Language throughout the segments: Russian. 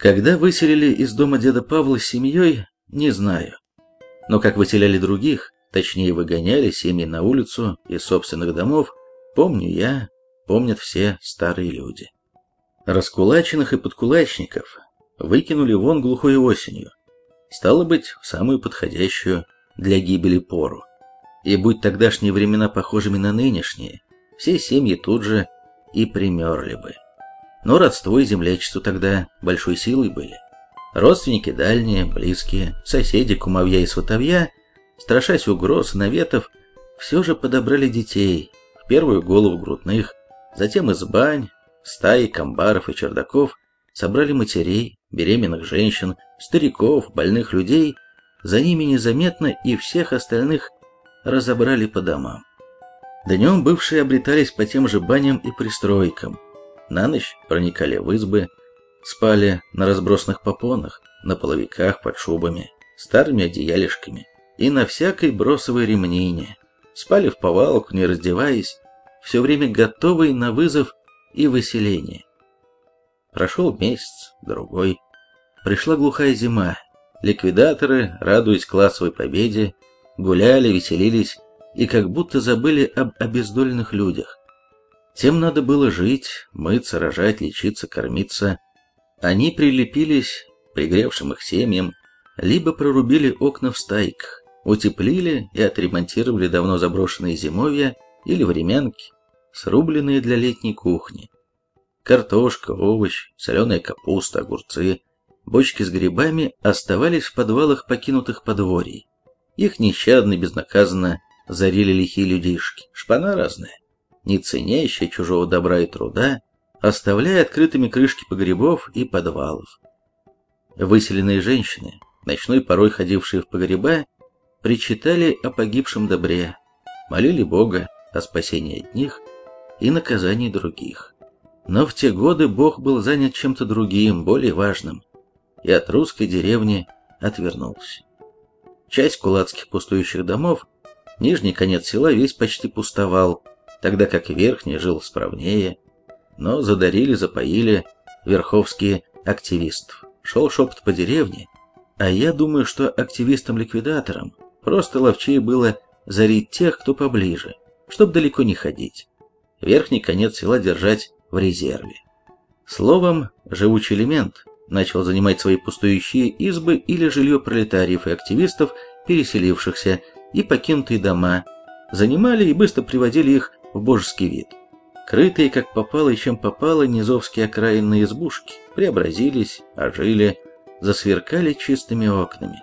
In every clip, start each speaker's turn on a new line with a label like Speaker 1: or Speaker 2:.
Speaker 1: Когда выселили из дома деда Павла с семьей, не знаю. Но как выселяли других, точнее выгоняли семьи на улицу из собственных домов, помню я, помнят все старые люди. Раскулаченных и подкулачников выкинули вон глухой осенью. Стало быть, в самую подходящую для гибели пору. И будь тогдашние времена похожими на нынешние, все семьи тут же и примерли бы. Но родство и землячество тогда большой силой были. Родственники дальние, близкие, соседи, кумовья и сватовья, страшась угроз, наветов, все же подобрали детей, в первую голову грудных, затем из бань, стаи, комбаров и чердаков, собрали матерей, беременных женщин, стариков, больных людей, за ними незаметно и всех остальных разобрали по домам. Днем бывшие обретались по тем же баням и пристройкам, на ночь проникали в избы, спали на разбросанных попонах, на половиках под шубами, старыми одеялишками и на всякой бросовой ремнине. Спали в повалку, не раздеваясь, все время готовые на вызов и выселение. Прошел месяц, другой. Пришла глухая зима. Ликвидаторы, радуясь классовой победе, гуляли, веселились и как будто забыли об обездоленных людях. Тем надо было жить, мыться, рожать, лечиться, кормиться. Они прилепились пригревшим их семьям, либо прорубили окна в стайках, утеплили и отремонтировали давно заброшенные зимовья или времянки, срубленные для летней кухни. Картошка, овощ, соленая капуста, огурцы, бочки с грибами оставались в подвалах покинутых подворий. Их нещадно и безнаказанно зарили лихие людишки, шпана разная не ценящая чужого добра и труда, оставляя открытыми крышки погребов и подвалов. Выселенные женщины, ночной порой ходившие в погреба, причитали о погибшем добре, молили Бога о спасении одних и наказании других. Но в те годы Бог был занят чем-то другим, более важным, и от русской деревни отвернулся. Часть кулацких пустующих домов, нижний конец села весь почти пустовал, тогда как Верхний жил справнее, но задарили, запоили верховские активистов. Шел шепот по деревне, а я думаю, что активистам-ликвидаторам просто ловчее было зарить тех, кто поближе, чтобы далеко не ходить. Верхний конец села держать в резерве. Словом, живучий элемент начал занимать свои пустующие избы или жилье пролетариев и активистов, переселившихся, и покинутые дома, занимали и быстро приводили их в божеский вид. Крытые, как попало и чем попало, низовские окраинные избушки преобразились, ожили, засверкали чистыми окнами.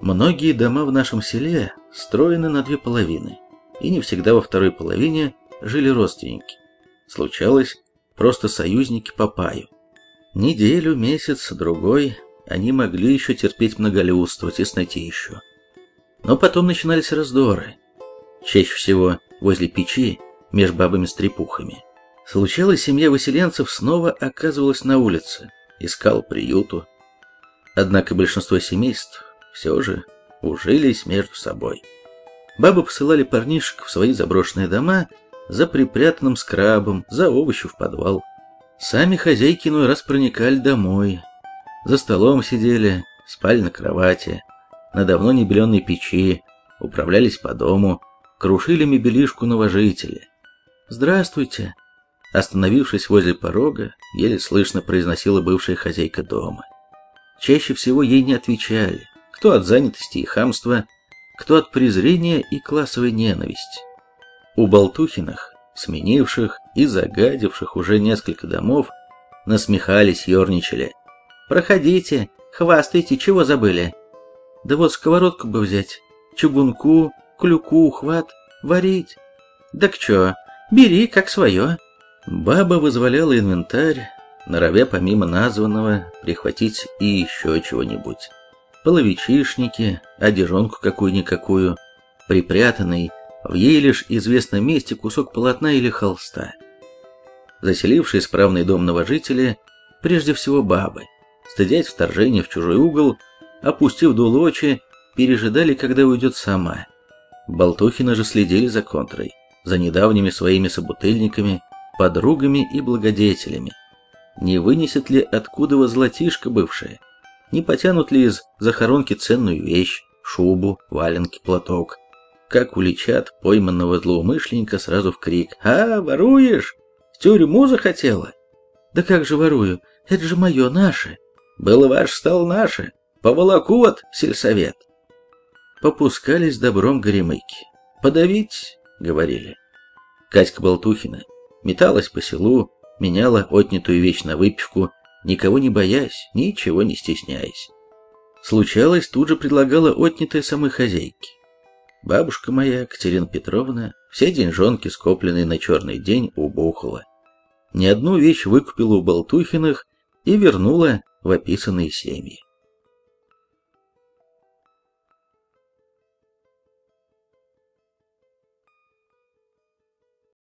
Speaker 1: Многие дома в нашем селе строены на две половины, и не всегда во второй половине жили родственники. Случалось, просто союзники по. Неделю, месяц, другой они могли еще терпеть многолюдство, теснотищу. Но потом начинались раздоры. Чаще всего возле печи, меж бабами-стрепухами. Случалось, семья выселенцев снова оказывалась на улице, искал приюту. Однако большинство семейств все же ужились между собой. Бабы посылали парнишек в свои заброшенные дома за припрятанным скрабом, за овощи в подвал. Сами хозяйки иной раз проникали домой. За столом сидели, спали на кровати, на давно небеленной печи, управлялись по дому, крушили мебелишку новожители. «Здравствуйте!» Остановившись возле порога, еле слышно произносила бывшая хозяйка дома. Чаще всего ей не отвечали, кто от занятости и хамства, кто от презрения и классовой ненависти. У Болтухиных, сменивших и загадивших уже несколько домов, насмехались, ерничали. «Проходите, хвастайте, чего забыли?» «Да вот сковородку бы взять, чугунку, клюку, ухват, варить. Так чё, бери как свое. Баба вызволяла инвентарь, норовя помимо названного прихватить и еще чего-нибудь. Половичишники, одежонку какую-никакую, припрятанный в ей лишь известном месте кусок полотна или холста. Заселившие справный дом новожители, прежде всего бабы, стыдясь вторжения в чужой угол, опустив дуло очи, пережидали, когда уйдет сама. Болтухины же следили за контрой, за недавними своими собутыльниками, подругами и благодетелями. не вынесет ли откуда золотишко бывшее, не потянут ли из захоронки ценную вещь, шубу, валенки, платок. Как уличат пойманного злоумышленника сразу в крик «А, воруешь? В тюрьму захотела?» «Да как же ворую? Это же мое, наше!» «Было ваш, стал наше! Поволоку вот, сельсовет!» Попускались добром горемыки. «Подавить!» — говорили. Катька Болтухина металась по селу, меняла отнятую вещь на выпивку, никого не боясь, ничего не стесняясь. Случалось, тут же предлагала отнятое самой хозяйке. Бабушка моя, Катерина Петровна, все деньжонки, скопленные на черный день, убухала. Ни одну вещь выкупила у Болтухиных и вернула в описанные семьи.